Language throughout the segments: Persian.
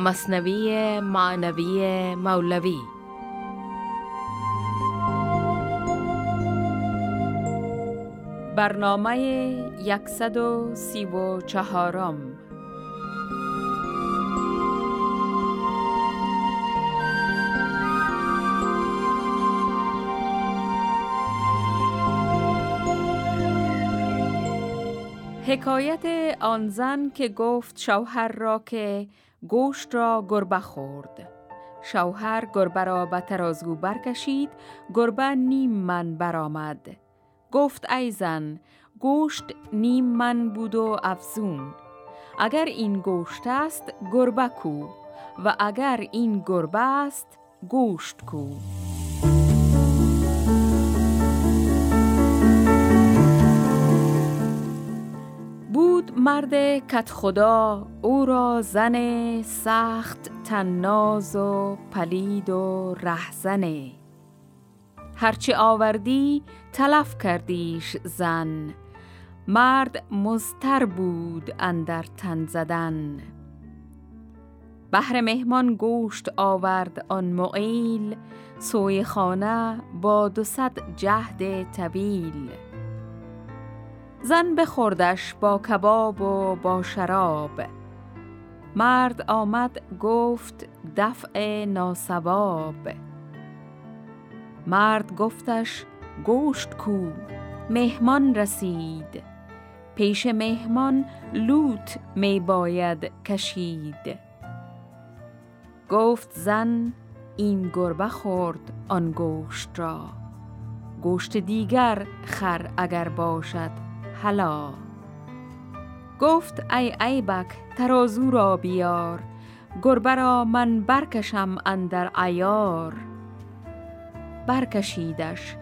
مصنوی معنوی مولوی. برنامه یکصد و سی و چهارم. حکایت آن زن که گفت شوهر را که گوشت را گربه خورد. شوهر گربه را به ترازو برکشید. گربه نیم من برآمد. گفت ای زن گوشت نیم من بود و افزون. اگر این گوشت است گربه کو. و اگر این گربه است گوشت کو. مرد کت خدا او را زن سخت تناز و پلید و رهزنه هرچی آوردی تلف کردیش زن. مرد مزتر بود اندر تن زدن. بهر مهمان گوشت آورد آن معیل سوی خانه با دو صد جهد طویل. زن بخوردش با کباب و با شراب. مرد آمد گفت دفع ناسواب. مرد گفتش گوشت کو مهمان رسید. پیش مهمان لوت می باید کشید. گفت زن این گربه خورد آن گوشت را. گوشت دیگر خر اگر باشد حلا گفت ای ایبک ترازو را بیار. گربه را من برکشم اندر ایار برکشیدش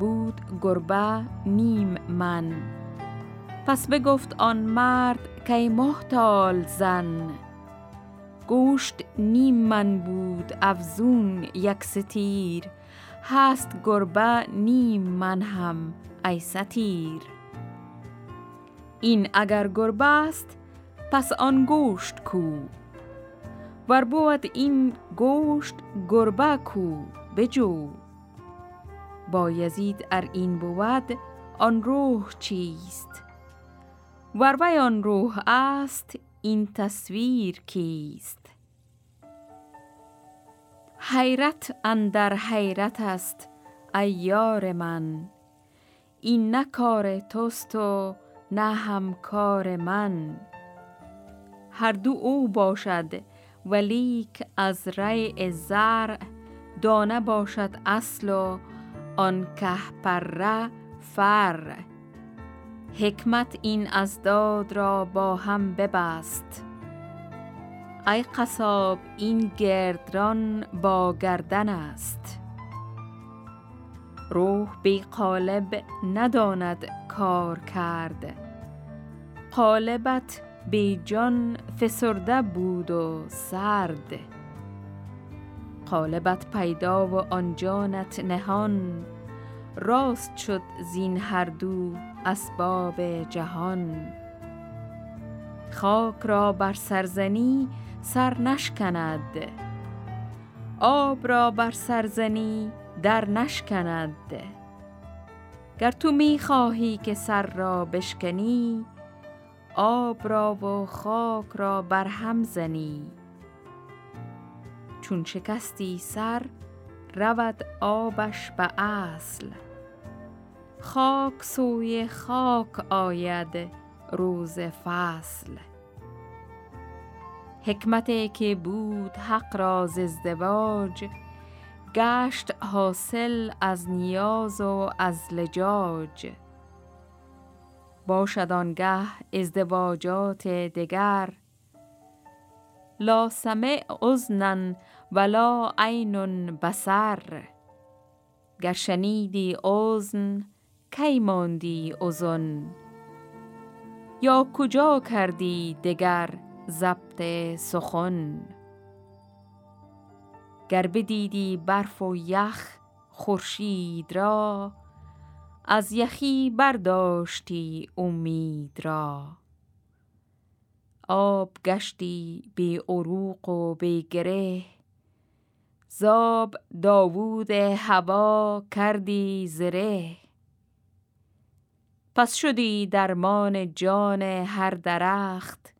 بود گربه نیم من. پس بگفت آن مرد که محتال زن. گوشت نیم من بود افزون یک ستیر. هست گربه نیم من هم ای ستیر. این اگر گربه است پس آن گوشت کو. ور بود این گوشت گربه کو بجو. با یزید ار این بود آن روح چیست؟ ور وی آن روح است این تصویر کیست؟ حیرت اندر حیرت است ایار من. این نکار توست و نه همکار من. هر دو او باشد ولیک از ری زرع دانه باشد اصل و آن که پره فر. حکمت این از داد را با هم ببست. ای قصاب این گردران با گردن است. روح بی قالب نداند کار کرد. قالبت بی جان فسرده بود و سرد. قالبت پیدا و آن جانت نهان. راست شد زین هر دو اسباب جهان. خاک را بر سرزنی سر نشکند. آب را بر سرزنی در نشکند. گر تو می خواهی که سر را بشکنی آب را و خاک را بر هم زنی. چون شکستی سر رود آبش به اصل. خاک سوی خاک آید روز فصل. حکمت که بود حق راز ازدواج گشت حاصل از نیاز و از لجاج. باشد آنگه ازدواجات دگر. لا سمع اذنن ولا عین بسر گر شنیدی اذن کی ماندی یا کجا کردی دگر ضبط سخن؟ گر بدیدی برف و یخ خورشید را از یخی برداشتی امید را. آب گشتی بی عروق و بی گره زاب داوود هوا کردی زره. پس شدی درمان جان هر درخت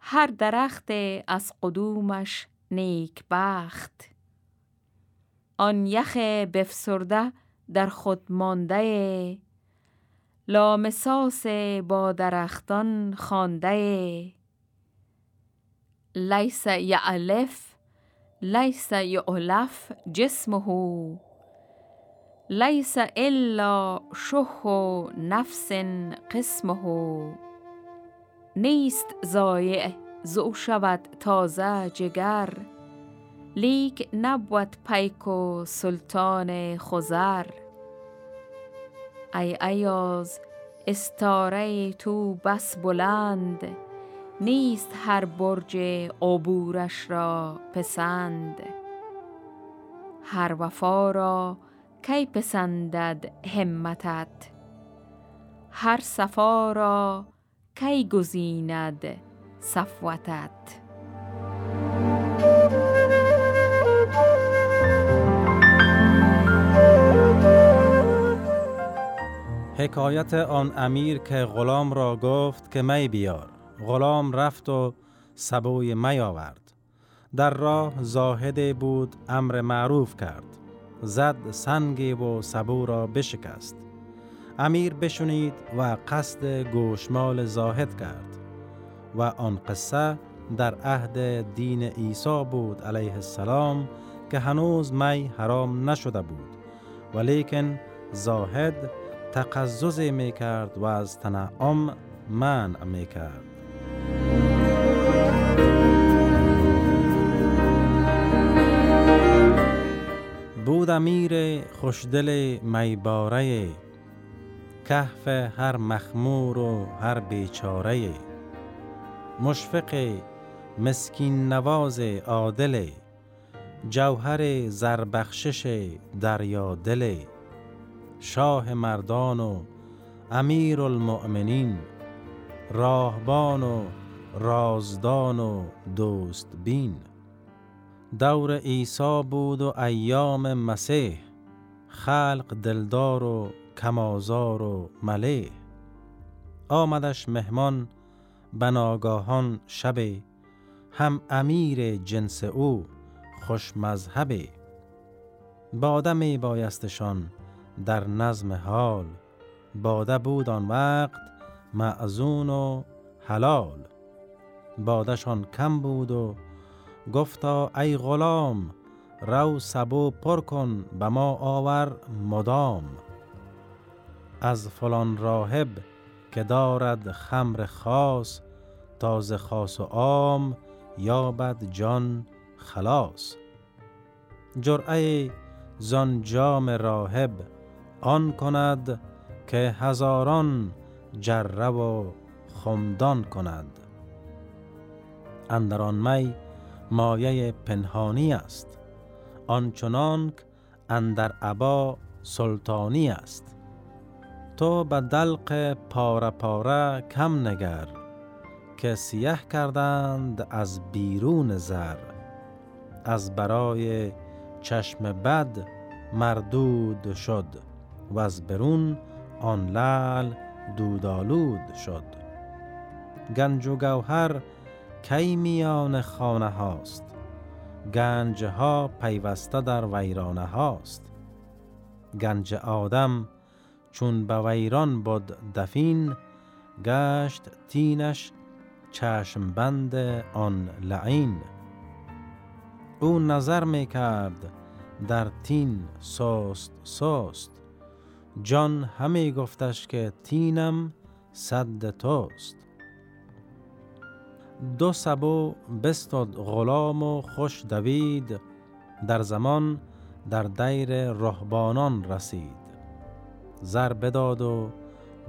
هر درخت از قدومش نیک بخت آن یخ بفسرده در خود مانده لامساس با درختان خانده. لیس یعلف لیس یعلف جسمه لیس الا شه نفس قسمه. نیست زایع زو شود تازه جگر. لیک نبود پیک و سلطان خزر ای ایاز استاره تو بس بلند. نیست هر برج عبورش را پسند. هر وفا را کی پسندد همتت؟ هر صفا را کی گزیند؟ صفوتت. حکایت آن امیر که غلام را گفت که می بیار. غلام رفت و سبوی می آورد. در راه زاهد بود امر معروف کرد. زد سنگی و سبو را بشکست. امیر بشنید و قصد گوشمال زاهد کرد. و آن قصه در عهد دین عیسی بود علیه السلام که هنوز می حرام نشده بود. ولیکن زاهد تقزز می کرد و از تنعم منع می کرد بود امیر خوشدل میباره کهف هر مخمور و هر بیچاره مشفق مسکین نواز عادل جوهر زربخشش دریا دل شاه مردان و امیر المؤمنین راهبان و رازدان و دوست بین. دور عیسی بود و ایام مسیح خلق دلدار و کمازار و ملیح. آمدش مهمان بناگاهان شب هم امیر جنس او خوش مذهبی باده می بایستشان در نظم حال باده بود آن وقت معزون و حلال. بادشان کم بود و گفتا ای غلام رو سبو پر کن به ما آور مدام. از فلان راهب که دارد خمر خاص تازه خاص و عام یابد جان خلاص. جرعه زان جام راهب آن کند که هزاران جره و خمدان کند. اندران می مایه پنهانی است آنچنانک اندر عبا سلطانی است. تو به دلق پاره پاره کم نگر که سیه کردند از بیرون زر. از برای چشم بد مردود شد و از برون آن لال دودالود شد. گنج و گوهر کی میان خانه هاست؟ گنج ها پیوسته در ویرانه هاست. گنج آدم چون به ویران بود دفین گشت تینش چشم بند آن لعین. او نظر می کرد در تین ساست ساست. جان همه گفتش که تینم صد توست دو سبو بستاد غلام و خوش دوید در زمان در دیر رهبانان رسید. زر بداد و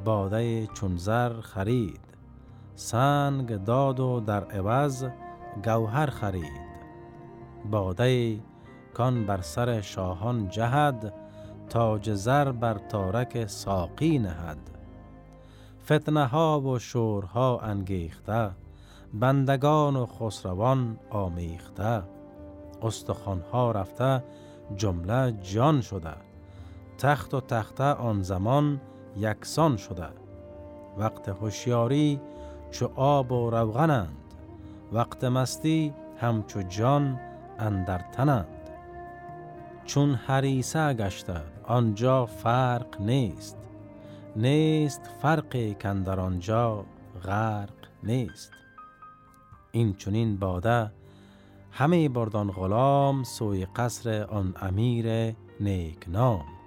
باده چون زر خرید. سنگ داد و در عوض گوهر خرید. باده کان بر سر شاهان جهد تاج زر بر تارک ساقی نهد. فتنه ها و شورها انگیخته بندگان و خسروان آمیخته. استخوانها رفته جمله جان شده. تخت و تخته آن زمان یکسان شده. وقت هوشیاری چو آب و روغنند. وقت مستی همچو جان اندر تنند. چون حریسه گشته آنجا فرق نیست. نیست فرقی کندر آنجا غرق نیست. این چونین باده همه بردان غلام سوی قصر آن امیر نیک نام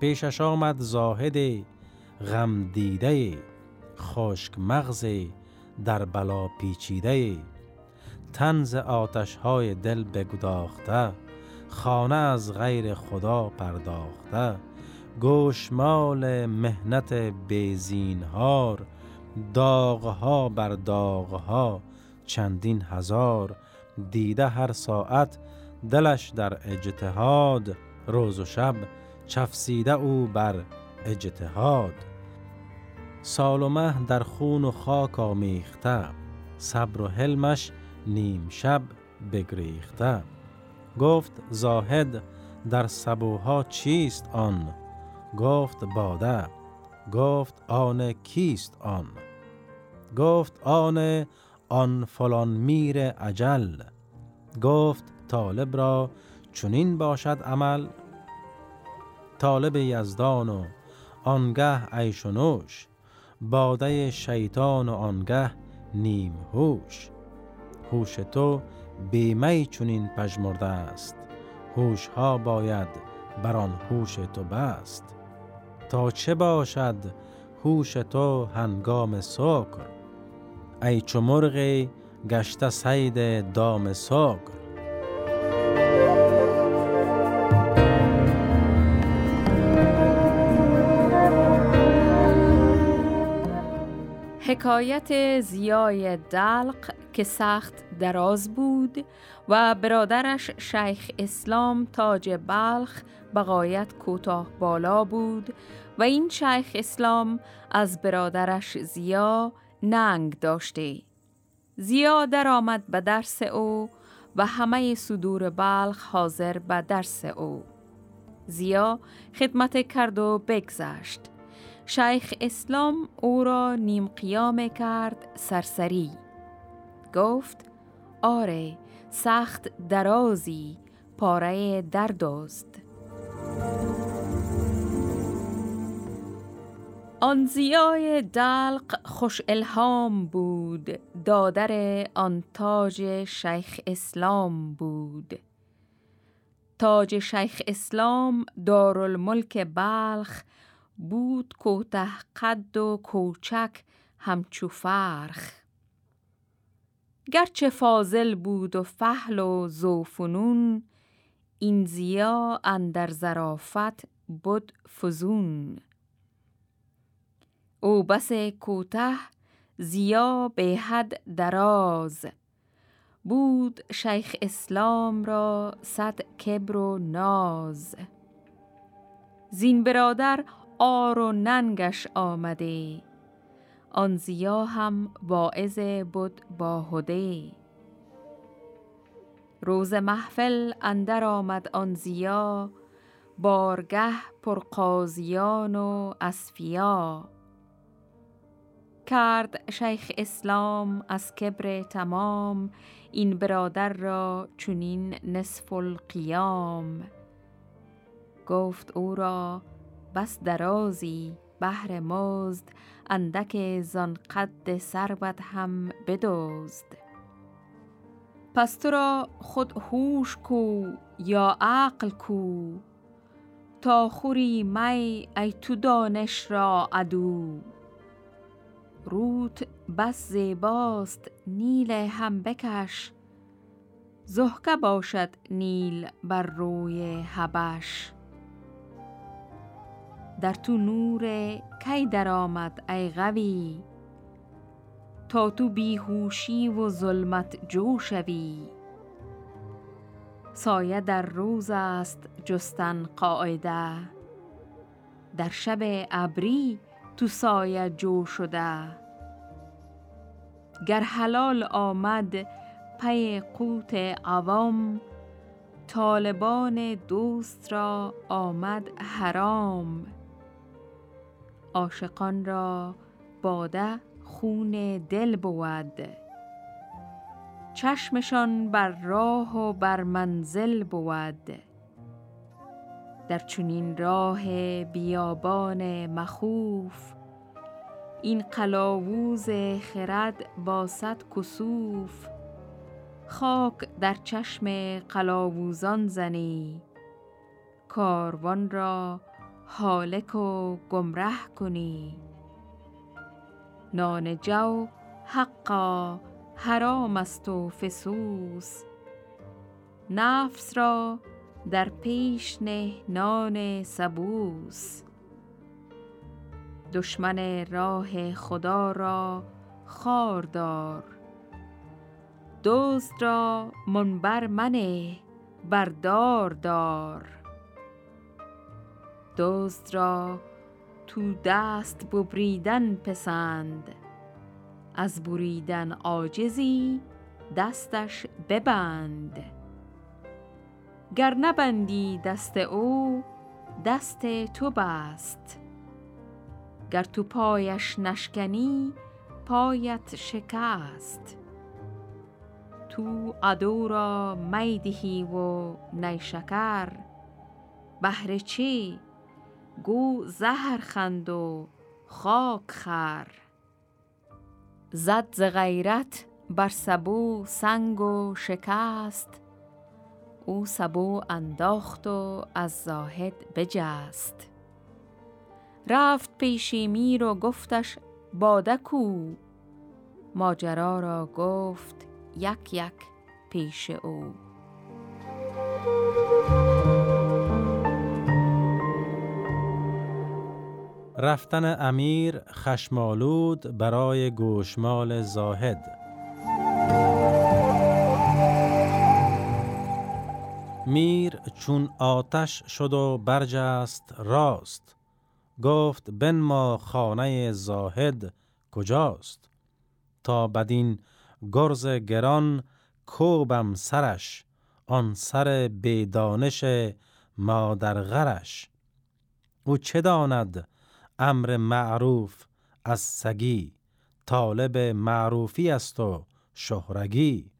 پیشش آمد زاهد غم دیده خشک مغز در بلا پیچیده. تنز آتش های دل بگداخته خانه از غیر خدا پرداخته. گوشمال مهنت بیزینهار داغها بر داغها. چندین هزار دیده هر ساعت دلش در اجتهاد. روز و شب چفسیده او بر اجتهاد. سال و مه در خون و خاک آمیخته صبر و حلمش نیم شب بگریخته. گفت زاهد در سبوها چیست آن؟ گفت باده. گفت آن کیست آن؟ گفت آن آن فلان میر عجل گفت طالب را چنین باشد عمل طالب یزدان و آنگه عیش نوش باده شیطان و آنگه نیم هوش. هوش تو بیمی چونین پژمرده است هوش ها باید بر آن هوش تو بست. تا چه باشد هوش تو هنگام سکر ای چو مرغی گشته سید دام سکر حکایت زیای دلق که سخت دراز بود و برادرش شیخ اسلام تاج بلخ بقایت کوتاه بالا بود و این شیخ اسلام از برادرش زیا ننگ داشته. زیا درآمد به درس او و همه صدور بلخ حاضر به درس او. زیا خدمت کرد و بگذشت. شیخ اسلام او را نیم قیام کرد سرسری. گفت آره سخت درازی پاره درداست. آن زیای دلق خوش الهام بود دادر آن تاج شیخ اسلام بود. تاج شیخ اسلام دارالملک بلخ بود کوته قد و کوچک همچو فرخ. گرچه فاضل بود و فهل و زوفنون این زیا اندر زرافت بود فزون. او بس کوته زیا به حد دراز. بود شیخ اسلام را صد کبر و ناز. زین برادر آر و ننگش آمده. آن زیا هم واعظ بود باهده روز محفل اندر آمد آن زیا بارگه پرقاضیان و اصفیا کرد شیخ اسلام از کبر تمام این برادر را چونین نصف القیام. گفت او را بس درازی بهر مزد اندک زان قد سربت هم بدزد. پس تو را خود هوش کو یا عقل کو؟ تا خوری می ای تو دانش را عدو. روت بس زیباست نیل هم بکش. زهکه باشد نیل بر روی حبش. در تو نور کی درآمد ای غوی تا تو بیهوشی و ظلمت جو شوی. سایه در روز است جستن قاعده. در شب ابری تو سایه جو شده. گر حلال آمد پی قوت عوام طالبان دوست را آمد حرام. عاشقان را باده خون دل بود. چشمشان بر راه و بر منزل بود. در چنین راه بیابان مخوف این قلاووز خرد با صد کسوف. خاک در چشم قلاووزان زنی کاروان را حالک و گمره کنی. نان جو حقا حرام است و فسوس. نفس را در پیش نه نان سبوس. دشمن راه خدا را خاردار دزد را منبر منه بردار دار. دزد را تو دست ببریدن پسند. از بریدن عاجزی دستش ببند. گر نبندی دست او دست تو بست. گر تو پایش نشکنی پایت شکست. تو عدو را می‌دهی و نیشکر بهر چی گو زهر خند و خاک خر. زد ز غیرت بر سبو سنگ و شکست او سبو انداخت و از زاهد بجست. رفت پیشی میر و گفتش باده کو ماجرا را گفت یک یک پیش او. رفتن امیر خشمالود برای گوشمال زاهد. میر چون آتش شد و برجست راست. گفت ما خانه زاهد کجاست؟ تا بدین گرز گران کوبم سرش آن سر بیدانش مادر غرش او چه داند؟ امر معروف از سگی طالب معروفی است و شهرگی.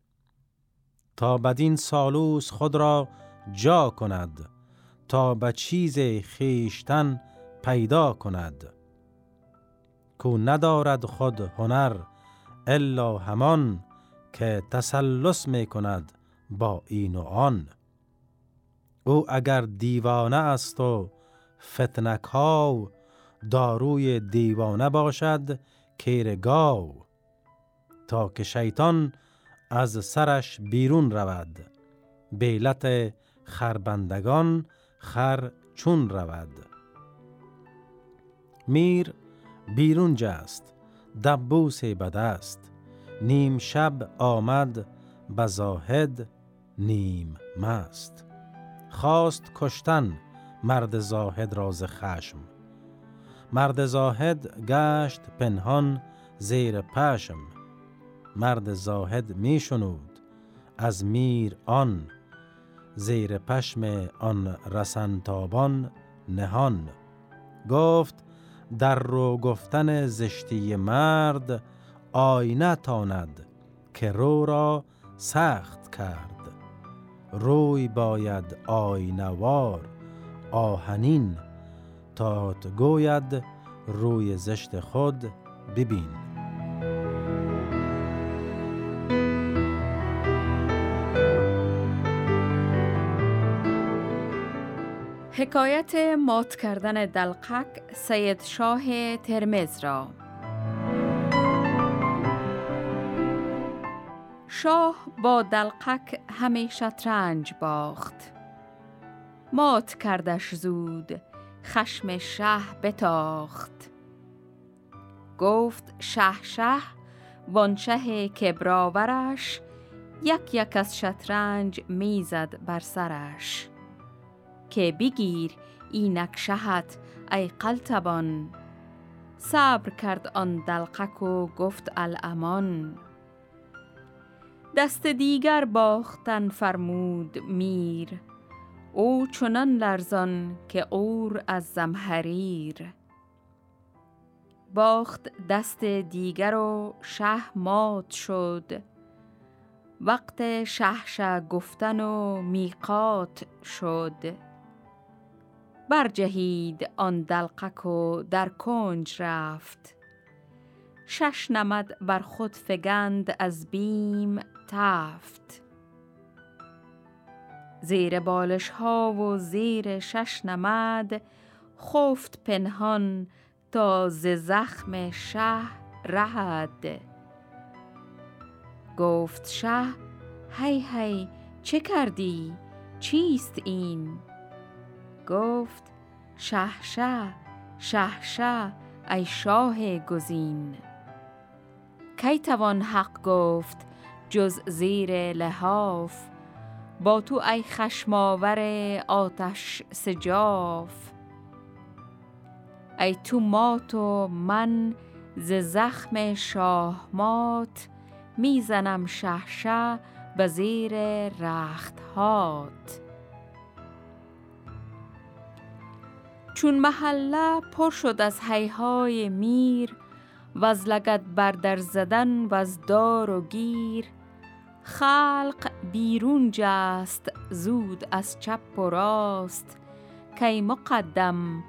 تا بدین سالوس خود را جا کند تا به چیز خیشتن پیدا کند. کو ندارد خود هنر الا همان که تسلس می کند با این و آن. او اگر دیوانه است و فتنکاو داروی دیوانه باشد کیرگاو تا که شیطان از سرش بیرون رود. بیلت خربندگان خر چون رود. میر بیرون جست دبوس بدست. نیم شب آمد بزاهد نیم مست. خواست کشتن مرد زاهد راز خشم. مرد زاهد گشت پنهان زیر پشم مرد زاهد می شنود از میر آن. زیر پشم آن رسنتابان نهان. گفت در رو گفتن زشتی مرد آینه تاند که رو را سخت کرد. روی باید آینوار آهنین تا گوید روی زشت خود ببین. حکایت مات کردن دلقک سید شاه ترمز را. شاه با دلقک همه شطرنج باخت. مات کردش زود. خشم شه بتاخت. گفت شه شه وانشه کبراورش یک یک از شطرنج می‌زد بر سرش. که بگیر اینک شهت ای قلتبان. صبر کرد آن دلقک و گفت الامان. دست دیگر باختن فرمود میر. او چنان لرزان که اور از زمهریر. باخت دست دیگر و شه مات شد. وقت شهش گفتن و میقات شد. برجهید آن دلقک و در کنج رفت. شش نمد بر خود فگند از بیم تفت. زیر بالش ها و زیر شش نمد خفت پنهان تا ز زخم شه رهد. گفت شه هی هی چه کردی؟ چیست این؟ گفت شه شه شه شه ای شاه گزین. کی توان حق گفت جز زیر لحاف؟ با تو ای خشماور آتش سجاف. ای تو مات و من ز زخم شاه مات می‌زنم شهشه به زیر رخت هات چون محله پر شد از حیهای میر و از لگت بردر زدن و از دار و گیر خلق بیرون جست زود از چپ و راست. کی مقدم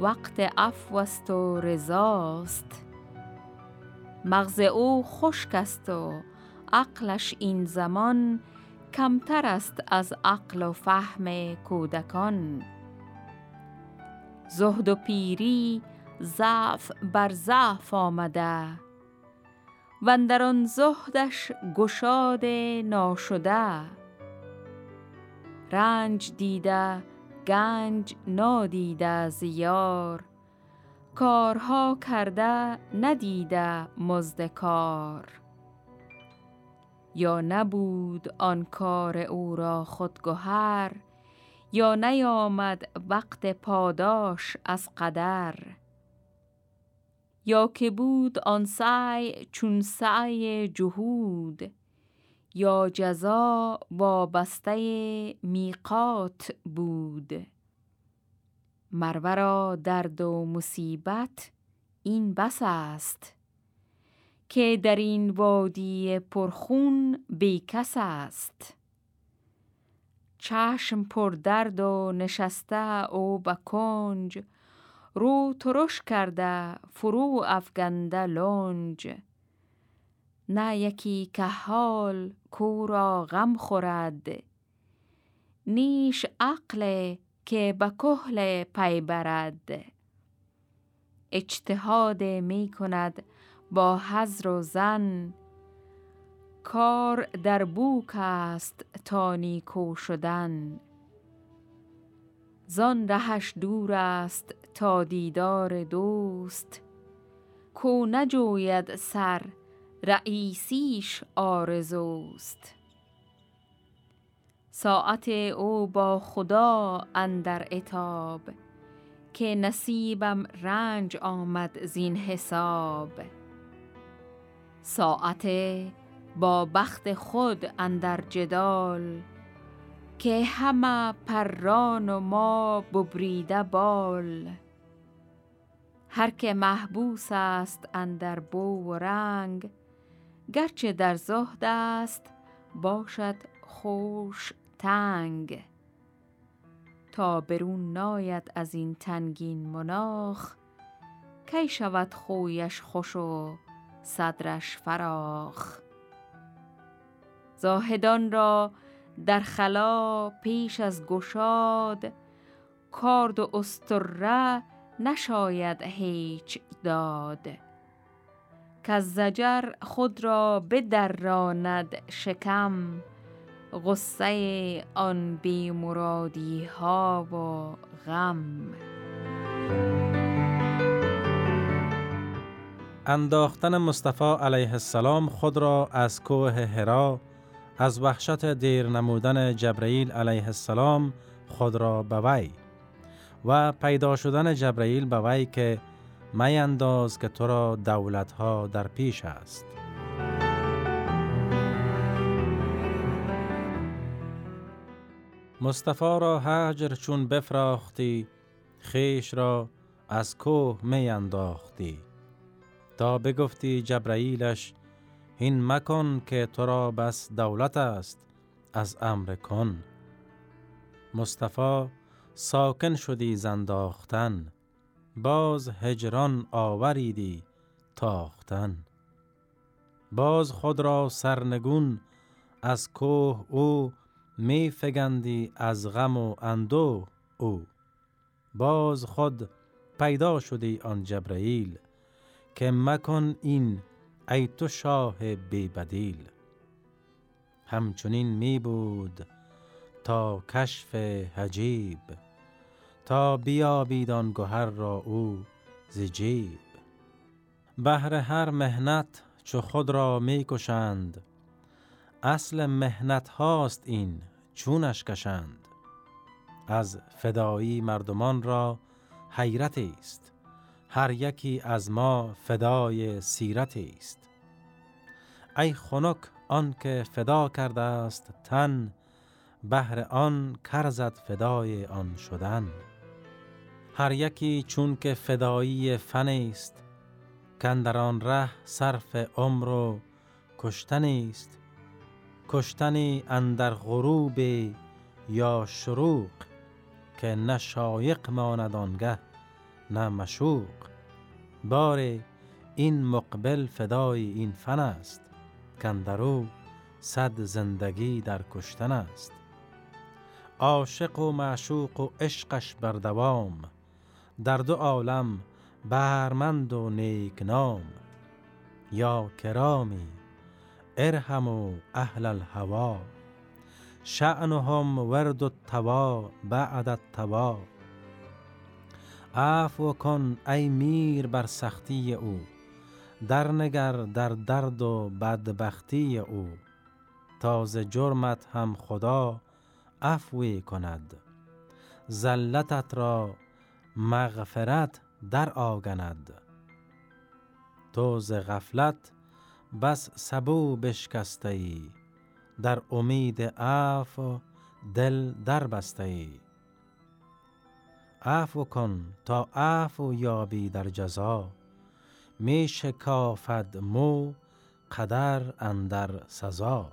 وقت عفو و رضاست مغز او خشک است و عقلش این زمان کمتر است از عقل و فهم کودکان. زهد و پیری ضعف بر ضعف آمده. و در آن زهدش گشاد ناشده. رنج دیده گنج نادیده زیار کارها کرده ندیده مزد کار. یا نبود آن کار او را خودگهر یا نیامد وقت پاداش از قدر. یا که بود آن سعی چون سعی جهود یا جزا وابسته میقات بود. مرورا درد و مصیبت این بس است که در این وادی پرخون بیکس است. چشم پر درد و نشسته او به کنج رو ترش کرده فرو افگنده لنج. نه یکی کهال کو را غم خورد. نیش عقل که به کهل پی برد. اجتهاد می کند با حزر و زن کار در بوک است تا نیکو شدن. زان رهش دور است تا دیدار دوست. کو نجوید سر رئیسیش آرزوست. ساعت او با خدا اندر اتاب که نصیبم رنج آمد زین حساب. ساعت با بخت خود اندر جدال که همه پران و ما ببریده بال. هر که محبوس است اندر بو و رنگ گرچه در زهد است باشد خوش تنگ. تا برون ناید از این تنگین مناخ کی شود خویش خوش و صدرش فراخ؟ زاهدان را در خلا پیش از گشاد کارد و استره نشاید هیچ داد. که زجر خود را بدراند شکم غصه آن بیمرادی ها و غم. انداختن مصطفی علیه السلام خود را از کوه هرا از وحشت دیر نمودن جبرئیل علیه السلام خود را به وی. و پیدا شدن جبرئیل به وی که می انداز که تو را دولت ها در پیش است. مصطفی را هجر چون بفراختی خیش را از کوه می انداختی تا بگفتی جبرائیلش این مکن که تو را بس دولت است از امر کن. مصطفی ساکن شدی زنداختن باز هجران آوریدی تاختن. باز خود را سرنگون از کوه او می فگندی از غم و اندو او. باز خود پیدا شدی آن جبرئیل که مکن این ای تو شاه بی بدیل همچنین می بود تا کشف حجیب. تا بیابید آن گهر را او زجیب بهر هر مهنت چو خود را می کشند. اصل مهنت هاست این چونش کشند. از فدایی مردمان را حیرت است. هر یکی از ما فدای سیرت است. ای خنک آن که فدا کرده است تن بهر آن کرزد فدای آن شدن. هر یکی چون که فدایی فن است کندر آن ره صرف عمر و کشتن است. کشتنی اندر غروب یا شروق که نه شایق ماند آنگه نه مشوق. بار این مقبل فدای این فن است کندرو صد زندگی در کشتن است. عاشق و معشوق و عشقش بر دوام در دو عالم برمند و نیک نام یا کرامی ارحموا اهل الهوا. شعنهم ورد التوا بعد التوا. عفو کن ای میر بر سختی او درنگر در درد و بدبختی او. تاز جرمت هم خدا عفوی کند زلتت را مغفرت در آگند. تو غفلت بس سبو بشکسته ای در امید عفو دل در بسته ای عفو کن تا عفو یابی در جزا. می شکافد مو قدر اندر سزا.